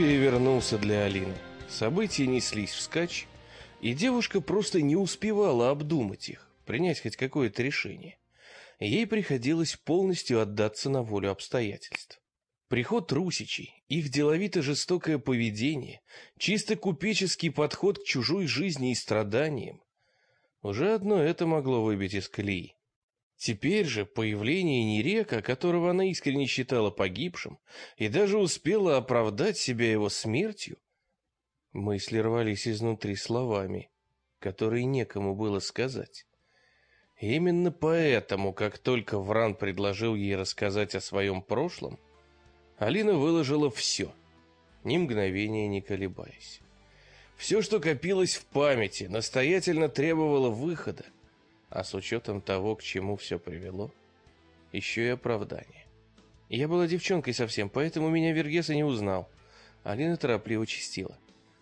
перевернулся для Алины. События неслись вскачь, и девушка просто не успевала обдумать их, принять хоть какое-то решение. Ей приходилось полностью отдаться на волю обстоятельств. Приход русичей, их деловито-жестокое поведение, чисто купеческий подход к чужой жизни и страданиям, уже одно это могло выбить из колеи. Теперь же появление Нерека, которого она искренне считала погибшим, и даже успела оправдать себя его смертью, мысли рвались изнутри словами, которые некому было сказать. именно поэтому, как только Вран предложил ей рассказать о своем прошлом, Алина выложила все, ни мгновения не колебаясь. Все, что копилось в памяти, настоятельно требовало выхода, а с учетом того, к чему все привело, еще и оправдание. Я была девчонкой совсем, поэтому меня Вергеса не узнал. Алина торопливо чистила.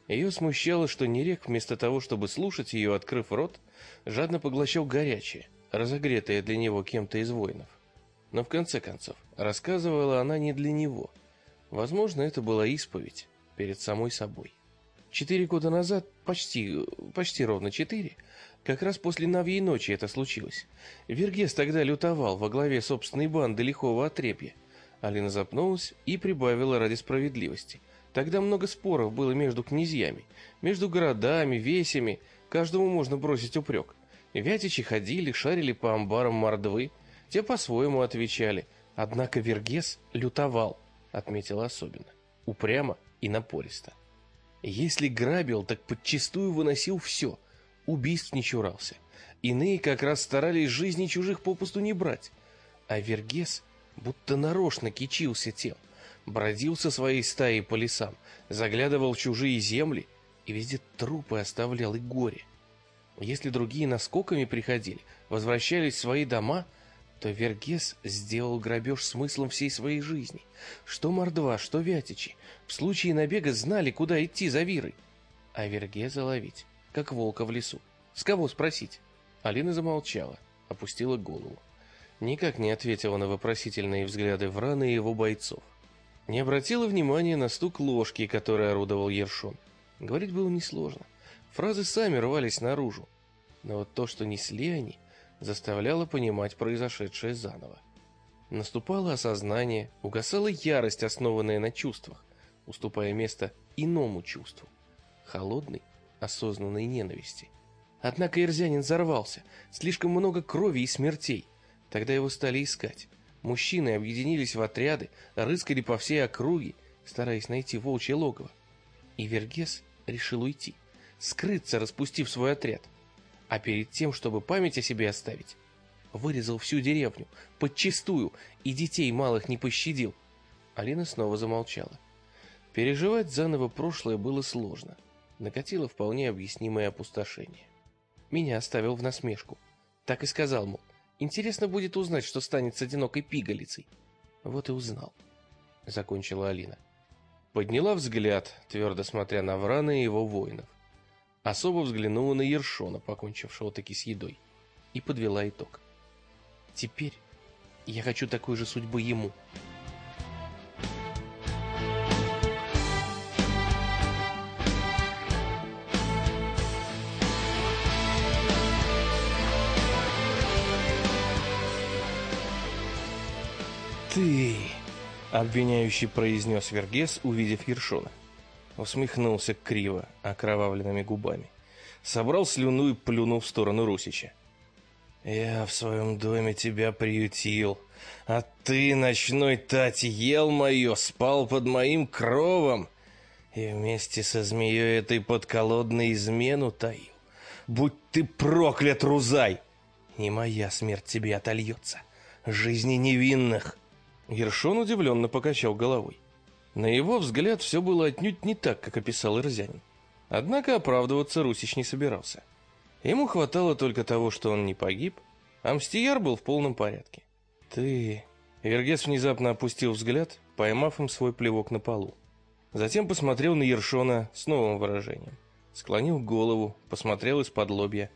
Ее смущало, что Нерек, вместо того, чтобы слушать ее, открыв рот, жадно поглощал горячее, разогретое для него кем-то из воинов. Но в конце концов, рассказывала она не для него. Возможно, это была исповедь перед самой собой. Четыре года назад, почти, почти ровно четыре, как раз после Навьей ночи это случилось. Вергес тогда лютовал во главе собственной банды лихого отрепья. Алина запнулась и прибавила ради справедливости. Тогда много споров было между князьями, между городами, весями, каждому можно бросить упрек. Вятичи ходили, шарили по амбарам мордвы, те по-своему отвечали. Однако Вергес лютовал, отметила особенно, упрямо и напористо. Если грабил, так подчистую выносил все, убийств не чурался. Иные как раз старались жизни чужих попусту не брать. А Вергес будто нарочно кичился тем, бродил со своей стаей по лесам, заглядывал в чужие земли и везде трупы оставлял и горе. Если другие наскоками приходили, возвращались в свои дома – то Вергес сделал грабеж смыслом всей своей жизни. Что Мордва, что Вятичи, в случае набега знали, куда идти за Вирой. А Вергеза ловить, как волка в лесу. С кого спросить? Алина замолчала, опустила голову. Никак не ответила на вопросительные взгляды Врана и его бойцов. Не обратила внимания на стук ложки, которой орудовал Ершон. Говорить было несложно. Фразы сами рвались наружу. Но вот то, что несли они, заставляло понимать произошедшее заново. Наступало осознание, угасала ярость, основанная на чувствах, уступая место иному чувству холодной, осознанной ненависти. Однако Ирзянин взорвался, слишком много крови и смертей. Тогда его стали искать. Мужчины объединились в отряды, рыскали по всей округе, стараясь найти волчье логово. И Вергес решил уйти, скрыться, распустив свой отряд – а перед тем, чтобы память о себе оставить, вырезал всю деревню, подчистую, и детей малых не пощадил. Алина снова замолчала. Переживать заново прошлое было сложно. Накатило вполне объяснимое опустошение. Меня оставил в насмешку. Так и сказал, мол, интересно будет узнать, что станет с одинокой пигалицей. Вот и узнал. Закончила Алина. Подняла взгляд, твердо смотря на Врана и его воинов. Особо взглянула на Ершона, покончившего таки с едой, и подвела итог. Теперь я хочу такой же судьбы ему. «Ты...» — обвиняющий произнес Вергес, увидев Ершона. Усмехнулся криво, окровавленными губами. Собрал слюну и плюнул в сторону Русича. «Я в своем доме тебя приютил, а ты, ночной Тати, ел мое, спал под моим кровом и вместе со змеей этой подколодной измену таил. Будь ты проклят, Рузай! Не моя смерть тебе отольется, жизни невинных!» Ершон удивленно покачал головой. На его взгляд все было отнюдь не так, как описал Ирзянин. Однако оправдываться Русич не собирался. Ему хватало только того, что он не погиб, а Мстияр был в полном порядке. «Ты...» Вергес внезапно опустил взгляд, поймав им свой плевок на полу. Затем посмотрел на Ершона с новым выражением. Склонил голову, посмотрел из-под лобья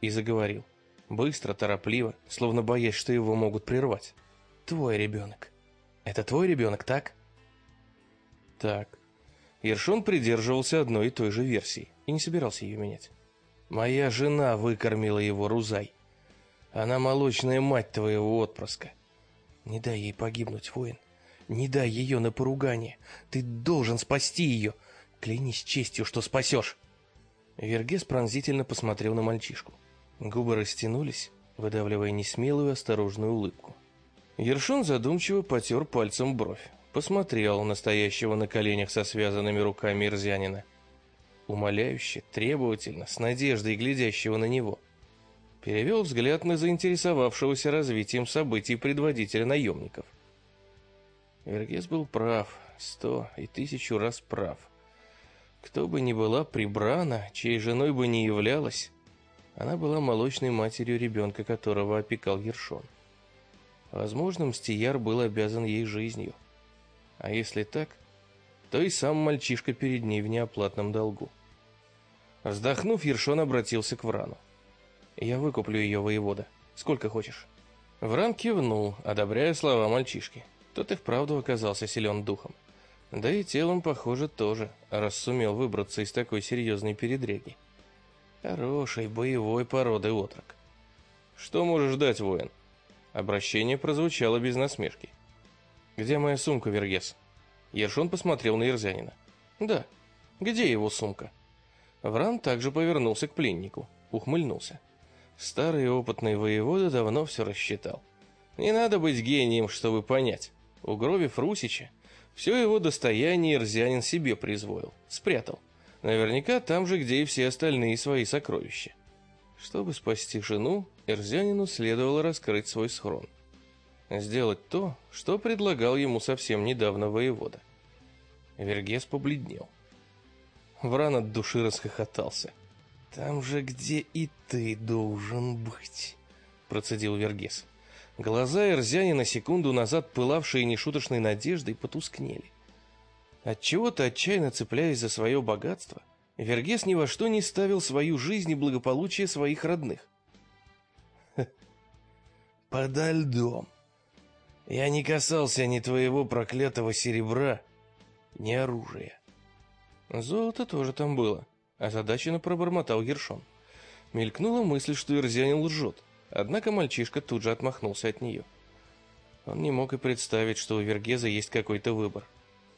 и заговорил. Быстро, торопливо, словно боясь, что его могут прервать. «Твой ребенок. Это твой ребенок, так?» Так. Ершон придерживался одной и той же версии и не собирался ее менять. «Моя жена выкормила его, Рузай. Она молочная мать твоего отпрыска. Не дай ей погибнуть, воин. Не дай ее на поругание. Ты должен спасти ее. Клянись честью, что спасешь». Вергес пронзительно посмотрел на мальчишку. Губы растянулись, выдавливая несмелую осторожную улыбку. Ершон задумчиво потер пальцем бровь, посмотрел на стоящего на коленях со связанными руками Ирзянина. Умоляюще, требовательно, с надеждой глядящего на него. Перевел взгляд на заинтересовавшегося развитием событий предводителя наемников. Вергес был прав, сто и тысячу раз прав. Кто бы ни была прибрана, чьей женой бы не являлась, она была молочной матерью ребенка, которого опекал Ершон. Возможно, Мстияр был обязан ей жизнью. А если так, то и сам мальчишка перед ней в неоплатном долгу. Вздохнув, Ершон обратился к Врану. «Я выкуплю ее, воевода. Сколько хочешь?» Вран кивнул, одобряя слова мальчишки. Тот и вправду оказался силен духом. Да и телом, похоже, тоже, раз сумел выбраться из такой серьезной передряги. Хорошей боевой породы отрок. Что можешь дать, воин? Обращение прозвучало без насмешки. Где моя сумка, Вергес? Ершон посмотрел на Ерзянина. Да. Где его сумка? Вран также повернулся к пленнику, ухмыльнулся. Старый опытный воевода давно все рассчитал. Не надо быть гением, чтобы понять. Угробив Русича, все его достояние Ирзянин себе призвоил, спрятал. Наверняка там же, где и все остальные свои сокровища. Чтобы спасти жену, Эрзянину следовало раскрыть свой схрон. Сделать то, что предлагал ему совсем недавно воевода. Вергес побледнел. Вран от души расхохотался. «Там же, где и ты должен быть», — процедил Вергес. Глаза Эрзяни на секунду назад пылавшие нешуточной надеждой потускнели. Отчего-то отчаянно цепляясь за свое богатство, Вергес ни во что не ставил свою жизнь и благополучие своих родных. «Подо льдом. Я не касался ни твоего проклятого серебра, ни оружия». Золото тоже там было, озадаченно пробормотал Ершон. Мелькнула мысль, что Ирзянин лжет, однако мальчишка тут же отмахнулся от нее. Он не мог и представить, что у Вергеза есть какой-то выбор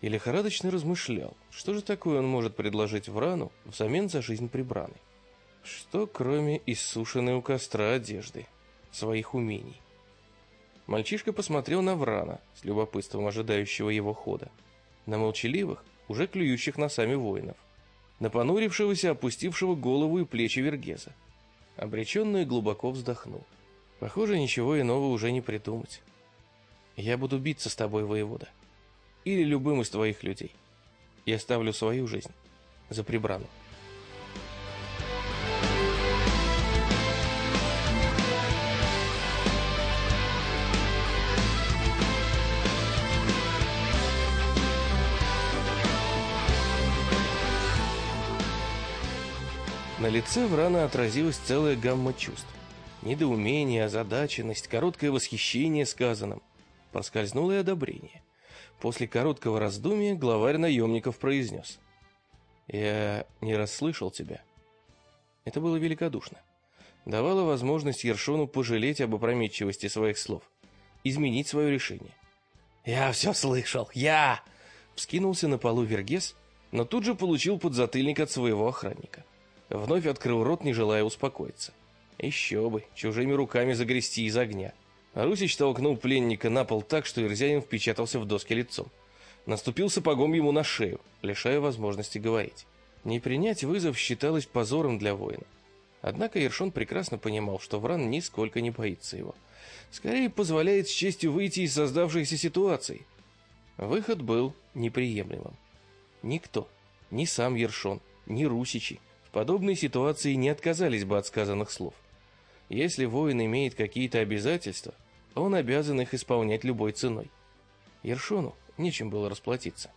и лихорадочно размышлял, что же такое он может предложить Врану взамен за жизнь прибраной. Что, кроме иссушенной у костра одежды, своих умений. Мальчишка посмотрел на Врана, с любопытством ожидающего его хода, на молчаливых, уже клюющих носами воинов, на понурившегося, опустившего голову и плечи Вергеза. Обреченно и глубоко вздохнул. Похоже, ничего иного уже не придумать. «Я буду биться с тобой, воевода», или любым из твоих людей. Я ставлю свою жизнь за прибрану. На лице Врана отразилась целая гамма чувств. Недоумение, озадаченность, короткое восхищение сказанным. Проскользнуло и одобрение. После короткого раздумья главарь наемников произнес. «Я не расслышал тебя». Это было великодушно. Давало возможность Ершону пожалеть об опрометчивости своих слов, изменить свое решение. «Я все слышал! Я!» Вскинулся на полу Вергес, но тут же получил подзатыльник от своего охранника. Вновь открыл рот, не желая успокоиться. Еще бы, чужими руками загрести из огня. Русич толкнул пленника на пол так, что Ирзянин впечатался в доски лицом. Наступил сапогом ему на шею, лишая возможности говорить. Не принять вызов считалось позором для воина. Однако Ершон прекрасно понимал, что Вран нисколько не боится его. Скорее позволяет с честью выйти из создавшейся ситуации. Выход был неприемлемым. Никто, ни сам Ершон, ни Русичи подобной ситуации не отказались бы от сказанных слов. Если воин имеет какие-то обязательства, он обязан их исполнять любой ценой. Ершону нечем было расплатиться.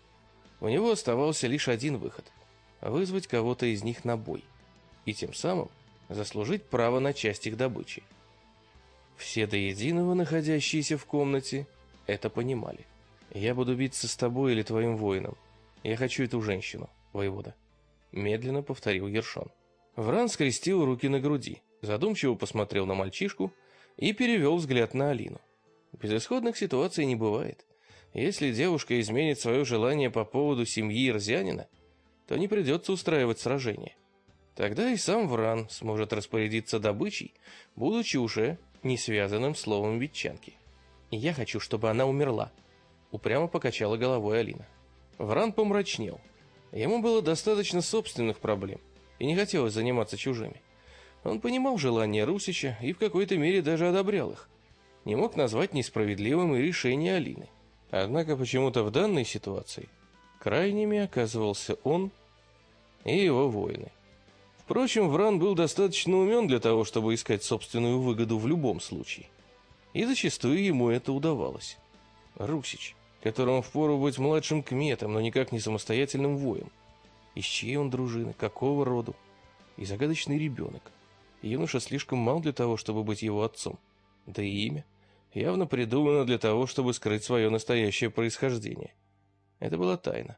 У него оставался лишь один выход – вызвать кого-то из них на бой, и тем самым заслужить право на часть их добычи. Все до единого находящиеся в комнате это понимали. «Я буду биться с тобой или твоим воином, Я хочу эту женщину, воевода. Медленно повторил Ершон. Вран скрестил руки на груди, задумчиво посмотрел на мальчишку и перевел взгляд на Алину. Безысходных ситуаций не бывает. Если девушка изменит свое желание по поводу семьи Ирзянина, то не придется устраивать сражение. Тогда и сам Вран сможет распорядиться добычей, будучи уже не связанным словом ветчанки. «Я хочу, чтобы она умерла», — упрямо покачала головой Алина. Вран помрачнел. Ему было достаточно собственных проблем, и не хотелось заниматься чужими. Он понимал желания Русича и в какой-то мере даже одобрял их. Не мог назвать несправедливым и решение Алины. Однако почему-то в данной ситуации крайними оказывался он и его воины. Впрочем, Вран был достаточно умен для того, чтобы искать собственную выгоду в любом случае. И зачастую ему это удавалось. Русич, которому впору быть младшим кметом, но никак не самостоятельным воем. Из чьей он дружины, какого роду? И загадочный ребенок. Юноша слишком мал для того, чтобы быть его отцом. Да и имя явно придумано для того, чтобы скрыть свое настоящее происхождение. Это была тайна.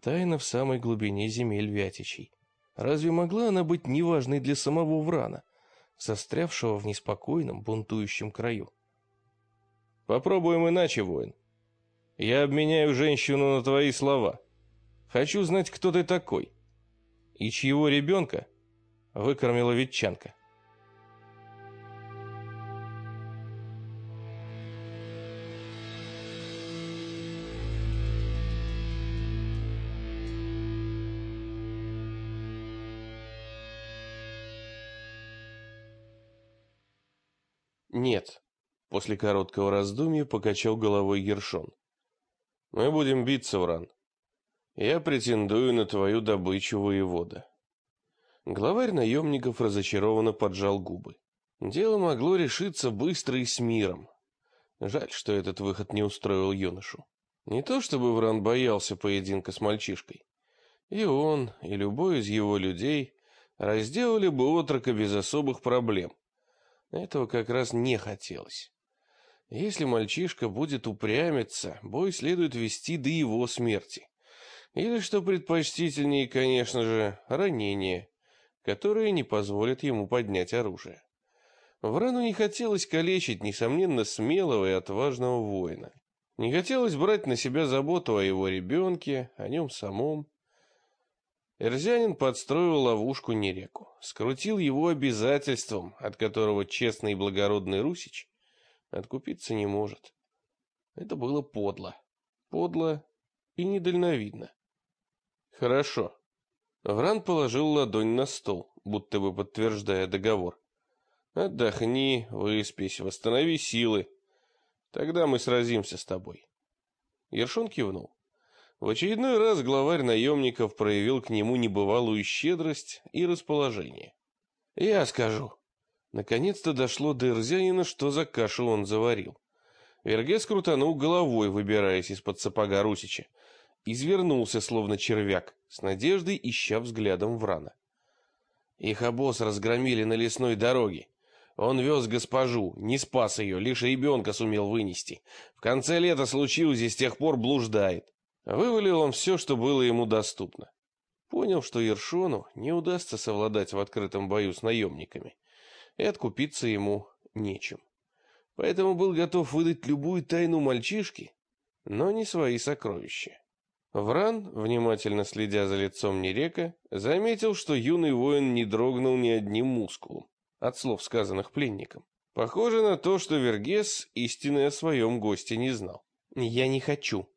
Тайна в самой глубине земель Вятичей. Разве могла она быть неважной для самого Врана, застрявшего в неспокойном, бунтующем краю? Попробуем иначе, воин. Я обменяю женщину на твои слова. Хочу знать, кто ты такой. И чьего ребенка выкормила ветчанка. Нет. После короткого раздумья покачал головой Гершон. Мы будем биться, Вран. Я претендую на твою добычу, воевода. Главарь наемников разочарованно поджал губы. Дело могло решиться быстро и с миром. Жаль, что этот выход не устроил юношу. Не то чтобы Вран боялся поединка с мальчишкой. И он, и любой из его людей разделали бы отрока без особых проблем. Этого как раз не хотелось. Если мальчишка будет упрямиться, бой следует вести до его смерти. Или, что предпочтительнее, конечно же, ранение, которое не позволит ему поднять оружие. Врану не хотелось калечить, несомненно, смелого и отважного воина. Не хотелось брать на себя заботу о его ребенке, о нем самом. Эрзянин подстроил ловушку Нереку, скрутил его обязательством, от которого честный и благородный Русич откупиться не может. Это было подло. Подло и недальновидно. Хорошо. Вран положил ладонь на стол, будто бы подтверждая договор. Отдохни, выспись, восстанови силы. Тогда мы сразимся с тобой. Ершон кивнул. В очередной раз главарь наемников проявил к нему небывалую щедрость и расположение. «Я скажу». Наконец-то дошло до Ирзянина, что за кашу он заварил. Вергес крутанул головой, выбираясь из-под сапога Русича. Извернулся, словно червяк, с надеждой ища взглядом Врана. Их обоз разгромили на лесной дороге. Он вез госпожу, не спас ее, лишь ребенка сумел вынести. В конце лета случилось и с тех пор блуждает. Вывалил он все, что было ему доступно. Понял, что Ершону не удастся совладать в открытом бою с наемниками, и откупиться ему нечем. Поэтому был готов выдать любую тайну мальчишки, но не свои сокровища. Вран, внимательно следя за лицом Нерека, заметил, что юный воин не дрогнул ни одним мускулом, от слов, сказанных пленником. Похоже на то, что Вергес истины о своем госте не знал. «Я не хочу»,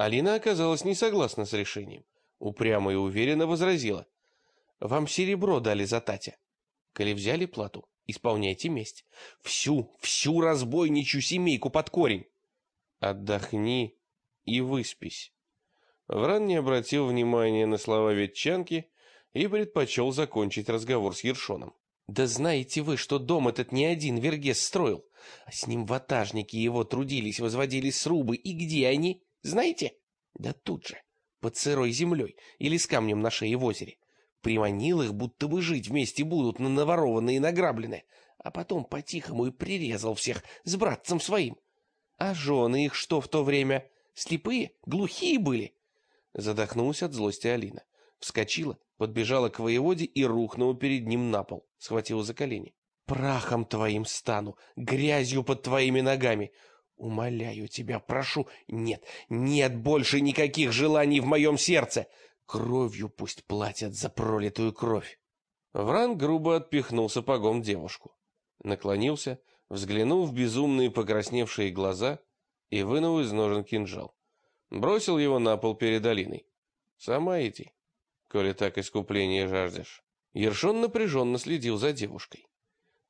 Алина оказалась не согласна с решением. Упрямо и уверенно возразила. «Вам серебро дали за Татя. Коли взяли плату, исполняйте месть. Всю, всю разбойничью семейку под корень. Отдохни и выспись». Вран не обратил внимания на слова ветчанки и предпочел закончить разговор с Ершоном. «Да знаете вы, что дом этот не один Вергес строил, а с ним ватажники его трудились, возводили срубы, и где они?» Знаете? Да тут же, под сырой землей или с камнем на шее в озере. Приманил их, будто бы жить вместе будут на наворованные и награбленные, а потом по-тихому и прирезал всех с братцем своим. А жены их что в то время? Слепые? Глухие были? Задохнулась от злости Алина. Вскочила, подбежала к воеводе и рухнула перед ним на пол. Схватила за колени. «Прахом твоим стану, грязью под твоими ногами. Умоляю тебя, прошу, нет, нет больше никаких желаний в моем сердце. Кровью пусть платят за пролитую кровь». Вран грубо отпихнул сапогом девушку. Наклонился, взглянул в безумные покрасневшие глаза и вынул из ножен кинжал. Бросил его на пол перед Алиной. «Сама иди, коли так искупление жаждешь». Ершон напряженно следил за девушкой.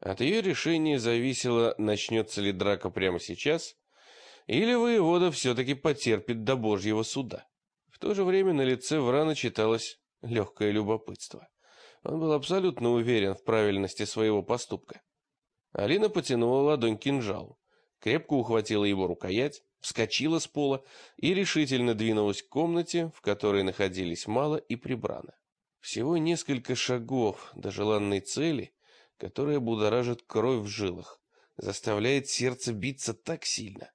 От ее решения зависело, начнется ли драка прямо сейчас, или воевода все-таки потерпит до божьего суда. То же время на лице Врана читалось легкое любопытство. Он был абсолютно уверен в правильности своего поступка. Алина потянула ладонь кинжалу, крепко ухватила его рукоять, вскочила с пола и решительно двинулась к комнате, в которой находились мало и прибрано. Всего несколько шагов до желанной цели, которая будоражит кровь в жилах, заставляет сердце биться так сильно,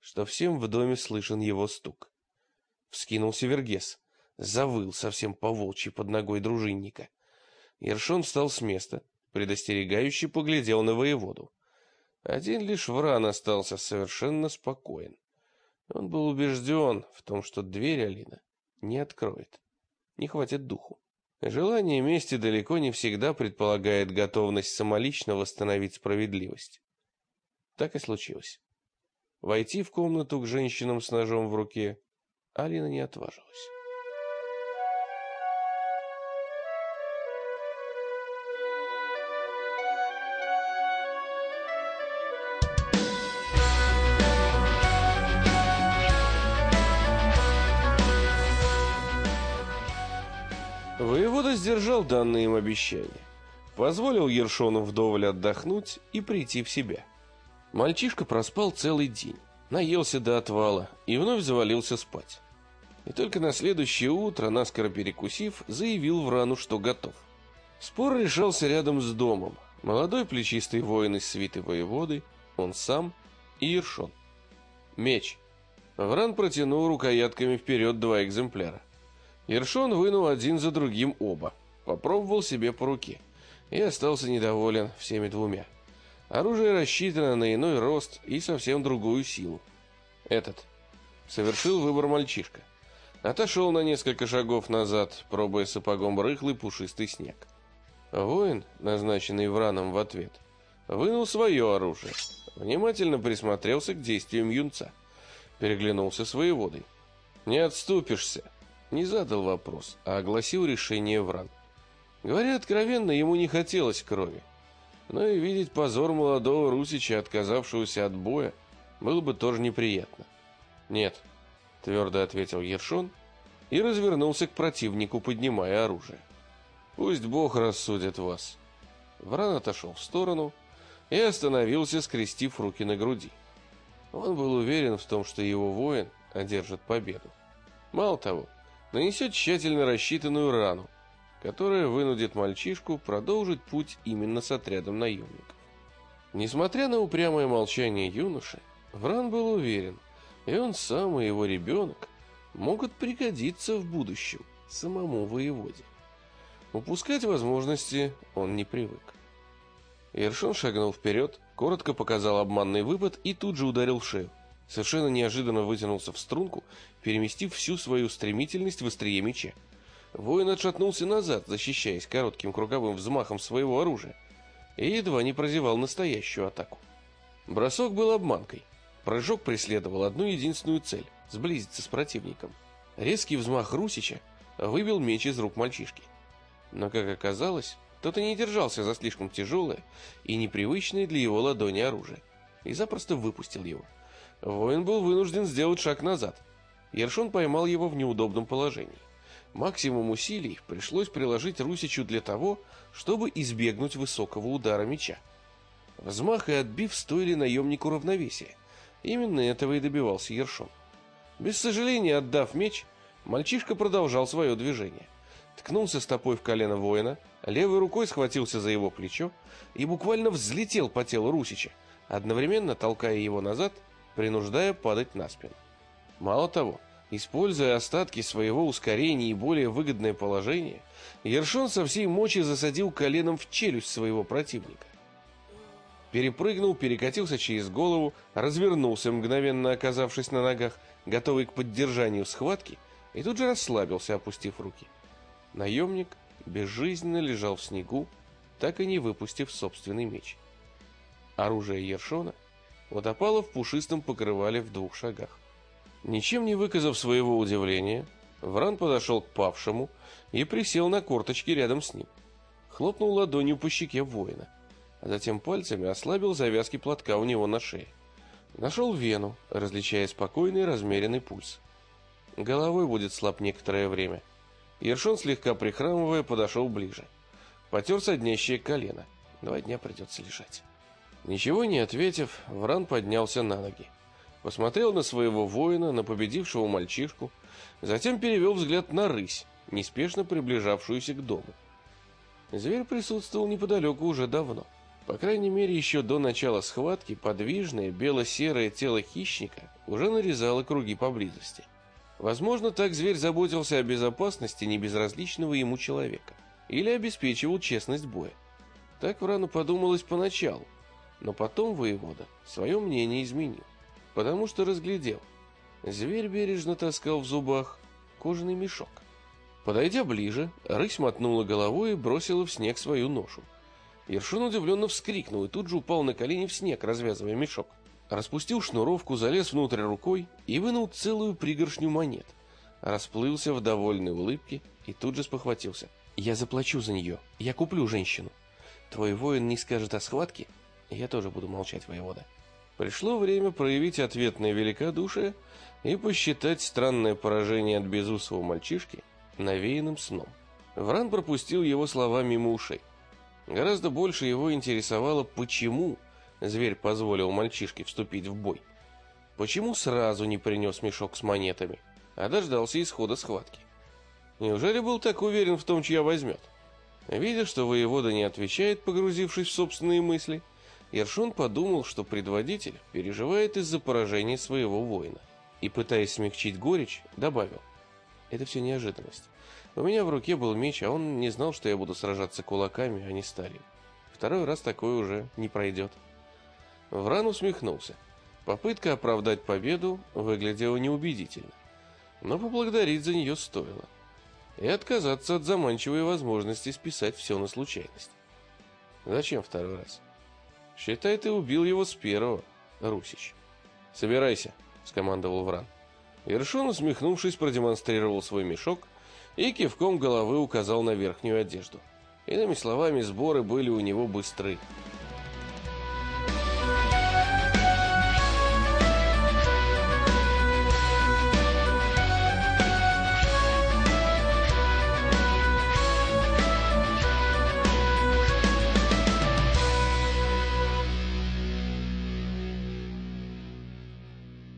что всем в доме слышен его стук. Вскинулся Вергес, завыл совсем по-волчьи под ногой дружинника. Ершон встал с места, предостерегающе поглядел на воеводу. Один лишь Вран остался совершенно спокоен. Он был убежден в том, что дверь Алина не откроет. Не хватит духу. Желание мести далеко не всегда предполагает готовность самолично восстановить справедливость. Так и случилось. Войти в комнату к женщинам с ножом в руке Алина не отважилась. Воевода сдержал данные им обещания. Позволил Ершону вдоволь отдохнуть и прийти в себя. Мальчишка проспал целый день, наелся до отвала и вновь завалился спать. И только на следующее утро, наскоро перекусив, заявил Врану, что готов. Спор решался рядом с домом. Молодой плечистый воин из свиты воеводы, он сам и Ершон. Меч. Вран протянул рукоятками вперед два экземпляра. Ершон вынул один за другим оба, попробовал себе по руке и остался недоволен всеми двумя. Оружие рассчитано на иной рост и совсем другую силу. Этот совершил выбор мальчишка. Отошел на несколько шагов назад, пробуя сапогом рыхлый пушистый снег. Воин, назначенный Враном в ответ, вынул свое оружие, внимательно присмотрелся к действиям юнца, переглянулся с воеводой. «Не отступишься», не задал вопрос, а огласил решение Вран. Говоря откровенно, ему не хотелось крови. Но и видеть позор молодого Русича, отказавшегося от боя, было бы тоже неприятно. «Нет», — твердо ответил Ершон и развернулся к противнику, поднимая оружие. «Пусть Бог рассудит вас». Вран отошел в сторону и остановился, скрестив руки на груди. Он был уверен в том, что его воин одержит победу. Мало того, нанесет тщательно рассчитанную рану, которая вынудит мальчишку продолжить путь именно с отрядом наемников. Несмотря на упрямое молчание юноши, Вран был уверен, и он сам, и его ребенок могут пригодиться в будущем самому воеводе. Упускать возможности он не привык. Ершон шагнул вперед, коротко показал обманный выпад и тут же ударил в шею совершенно неожиданно вытянулся в струнку, переместив всю свою стремительность в острие меча. Воин отшатнулся назад, защищаясь коротким круговым взмахом своего оружия, и едва не прозевал настоящую атаку. Бросок был обманкой. Прыжок преследовал одну единственную цель — сблизиться с противником. Резкий взмах Русича выбил меч из рук мальчишки. Но, как оказалось, тот и не держался за слишком тяжелое и непривычное для его ладони оружие, и запросто выпустил его. Воин был вынужден сделать шаг назад. Ершон поймал его в неудобном положении. Максимум усилий пришлось приложить Русичу для того, чтобы избегнуть высокого удара меча. Взмах и отбив стоили наемнику равновесия. Именно этого и добивался Ершон. Без сожаления отдав меч, мальчишка продолжал свое движение. Ткнулся стопой в колено воина, левой рукой схватился за его плечо и буквально взлетел по телу Русича, одновременно толкая его назад принуждая падать на спину. Мало того, Используя остатки своего ускорения и более выгодное положение, Ершон со всей мочи засадил коленом в челюсть своего противника. Перепрыгнул, перекатился через голову, развернулся, мгновенно оказавшись на ногах, готовый к поддержанию схватки, и тут же расслабился, опустив руки. Наемник безжизненно лежал в снегу, так и не выпустив собственный меч. Оружие Ершона утопало в пушистом покрывале в двух шагах. Ничем не выказав своего удивления, Вран подошел к павшему и присел на корточки рядом с ним. Хлопнул ладонью по щеке воина, а затем пальцами ослабил завязки платка у него на шее. Нашел вену, различая спокойный размеренный пульс. Головой будет слаб некоторое время. Ершон, слегка прихрамывая, подошел ближе. Потер соднящее колено. Два дня придется лежать. Ничего не ответив, Вран поднялся на ноги посмотрел на своего воина, на победившего мальчишку, затем перевел взгляд на рысь, неспешно приближавшуюся к дому. Зверь присутствовал неподалеку уже давно. По крайней мере, еще до начала схватки подвижное бело-серое тело хищника уже нарезало круги поблизости. Возможно, так зверь заботился о безопасности небезразличного ему человека или обеспечивал честность боя. Так Врану подумалось поначалу, но потом воевода свое мнение изменил потому что разглядел. Зверь бережно таскал в зубах кожаный мешок. Подойдя ближе, рысь мотнула головой и бросила в снег свою ношу. Ершин удивленно вскрикнул и тут же упал на колени в снег, развязывая мешок. Распустил шнуровку, залез внутрь рукой и вынул целую пригоршню монет. Расплылся в довольной улыбке и тут же спохватился. «Я заплачу за нее. Я куплю женщину. Твой воин не скажет о схватке, я тоже буду молчать, воевода». Пришло время проявить ответное великодушие и посчитать странное поражение от безусого мальчишки навеянным сном. Вран пропустил его слова мимо ушей. Гораздо больше его интересовало, почему зверь позволил мальчишке вступить в бой. Почему сразу не принес мешок с монетами, а дождался исхода схватки? Неужели был так уверен в том, чья возьмет? Видя, что воевода не отвечает, погрузившись в собственные мысли, Ершон подумал, что предводитель переживает из-за поражения своего воина. И, пытаясь смягчить горечь, добавил. Это все неожиданность. У меня в руке был меч, а он не знал, что я буду сражаться кулаками, а не сталью. Второй раз такое уже не пройдет. Вран усмехнулся. Попытка оправдать победу выглядела неубедительно. Но поблагодарить за нее стоило. И отказаться от заманчивой возможности списать все на случайность. Зачем второй раз? Считай, ты убил его с первого, Русич. Собирайся, скомандовал Вран. Ершон, усмехнувшись, продемонстрировал свой мешок и кивком головы указал на верхнюю одежду. Иными словами, сборы были у него быстры.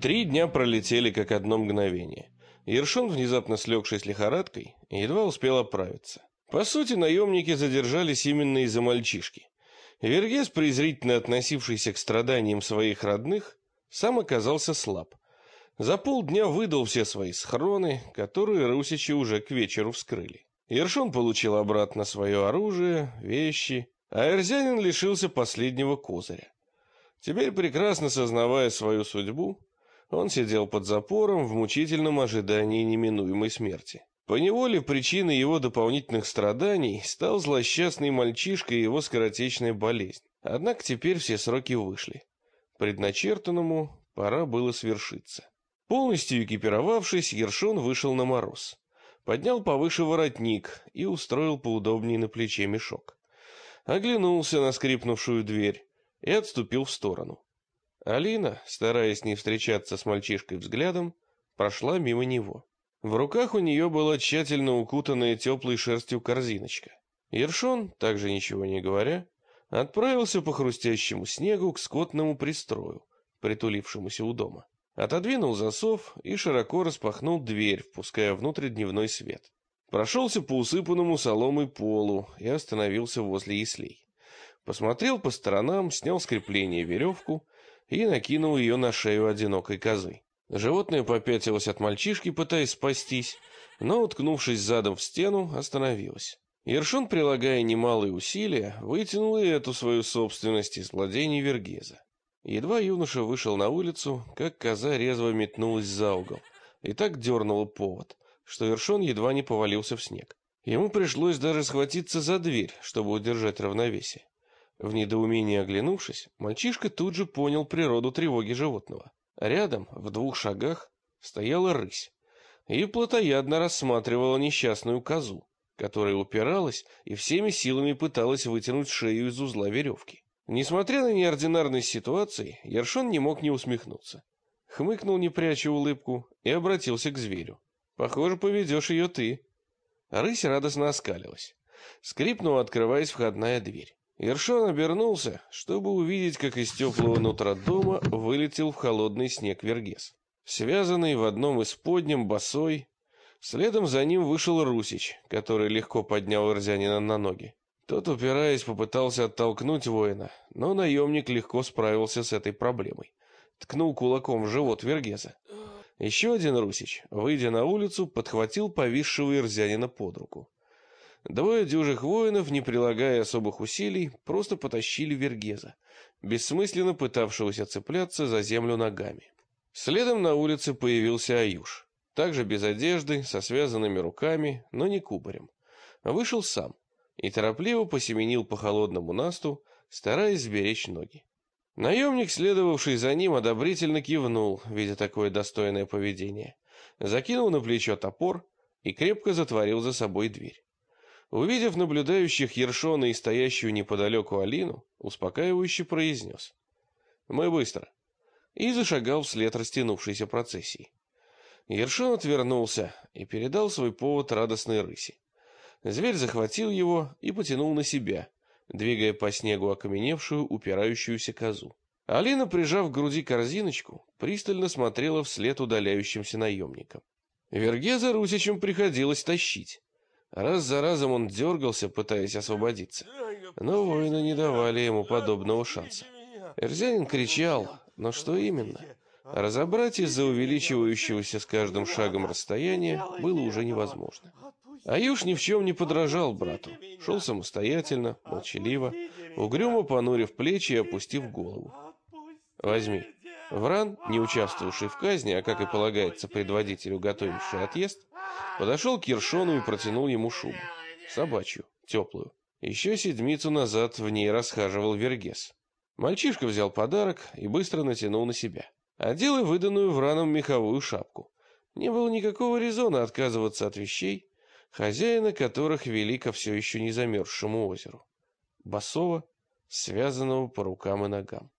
Три дня пролетели как одно мгновение. Ершон, внезапно слегшись лихорадкой, едва успел оправиться. По сути, наемники задержались именно из-за мальчишки. Вергес, презрительно относившийся к страданиям своих родных, сам оказался слаб. За полдня выдал все свои схроны, которые русичи уже к вечеру вскрыли. Ершон получил обратно свое оружие, вещи, а Эрзянин лишился последнего козыря. Теперь, прекрасно сознавая свою судьбу, он сидел под запором в мучительном ожидании неминуемой смерти. Поневоле причиной его дополнительных страданий стал злосчастный мальчишка и его скоротечная болезнь. Однако теперь все сроки вышли. Предначертанному пора было свершиться. Полностью экипировавшись, Ершон вышел на мороз. Поднял повыше воротник и устроил поудобнее на плече мешок. Оглянулся на скрипнувшую дверь и отступил в сторону. Алина, стараясь не встречаться с мальчишкой взглядом, прошла мимо него. В руках у нее была тщательно укутанная теплой шерстью корзиночка. Ершон, также ничего не говоря, отправился по хрустящему снегу к скотному пристрою, притулившемуся у дома. Отодвинул засов и широко распахнул дверь, впуская внутрь дневной свет. Прошелся по усыпанному соломой полу и остановился возле яслей. Посмотрел по сторонам, снял с крепления веревку и накинул ее на шею одинокой козы. Животное попятилось от мальчишки, пытаясь спастись, но, уткнувшись задом в стену, остановилось. Ершон, прилагая немалые усилия, вытянул и эту свою собственность из владений Вергеза. Едва юноша вышел на улицу, как коза резво метнулась за угол, и так дернула повод, что Ершон едва не повалился в снег. Ему пришлось даже схватиться за дверь, чтобы удержать равновесие. В недоумении оглянувшись, мальчишка тут же понял природу тревоги животного. Рядом, в двух шагах, стояла рысь и плотоядно рассматривала несчастную козу, которая упиралась и всеми силами пыталась вытянуть шею из узла веревки. Несмотря на неординарность ситуации, Ершон не мог не усмехнуться. Хмыкнул, не пряча улыбку, и обратился к зверю. «Похоже, поведешь ее ты». Рысь радостно оскалилась. Скрипнула, открываясь входная дверь. Ершон обернулся, чтобы увидеть, как из теплого нутра дома вылетел в холодный снег Вергес. Связанный в одном из подням босой, следом за ним вышел Русич, который легко поднял Ирзянина на ноги. Тот, упираясь, попытался оттолкнуть воина, но наемник легко справился с этой проблемой. Ткнул кулаком в живот Вергеза. Еще один Русич, выйдя на улицу, подхватил повисшего Ирзянина под руку. Двое дюжих воинов, не прилагая особых усилий, просто потащили Вергеза, бессмысленно пытавшегося цепляться за землю ногами. Следом на улице появился Аюш, также без одежды, со связанными руками, но не кубарем. Вышел сам и торопливо посеменил по холодному насту, стараясь сберечь ноги. Наемник, следовавший за ним, одобрительно кивнул, видя такое достойное поведение, закинул на плечо топор и крепко затворил за собой дверь. Увидев наблюдающих Ершона и стоящую неподалеку Алину, успокаивающе произнес «Мы быстро» и зашагал вслед растянувшейся процессии. Ершон отвернулся и передал свой повод радостной рыси. Зверь захватил его и потянул на себя, двигая по снегу окаменевшую, упирающуюся козу. Алина, прижав к груди корзиночку, пристально смотрела вслед удаляющимся наемникам. Вергеза Русичем приходилось тащить. Раз за разом он дергался, пытаясь освободиться, но воины не давали ему подобного шанса. Эрзянин кричал, но что именно? Разобрать из-за увеличивающегося с каждым шагом расстояния было уже невозможно. Аюш ни в чем не подражал брату. Шел самостоятельно, молчаливо, угрюмо понурив плечи и опустив голову. «Возьми». Вран, не участвовавший в казни, а, как и полагается, предводителю, готовивший отъезд, подошел к Ершону и протянул ему шубу. Собачью, теплую. Еще седмицу назад в ней расхаживал Вергес. Мальчишка взял подарок и быстро натянул на себя. Одел и выданную Враном меховую шапку. Не было никакого резона отказываться от вещей, хозяина которых вели ко все еще не замерзшему озеру. Басова, связанного по рукам и ногам.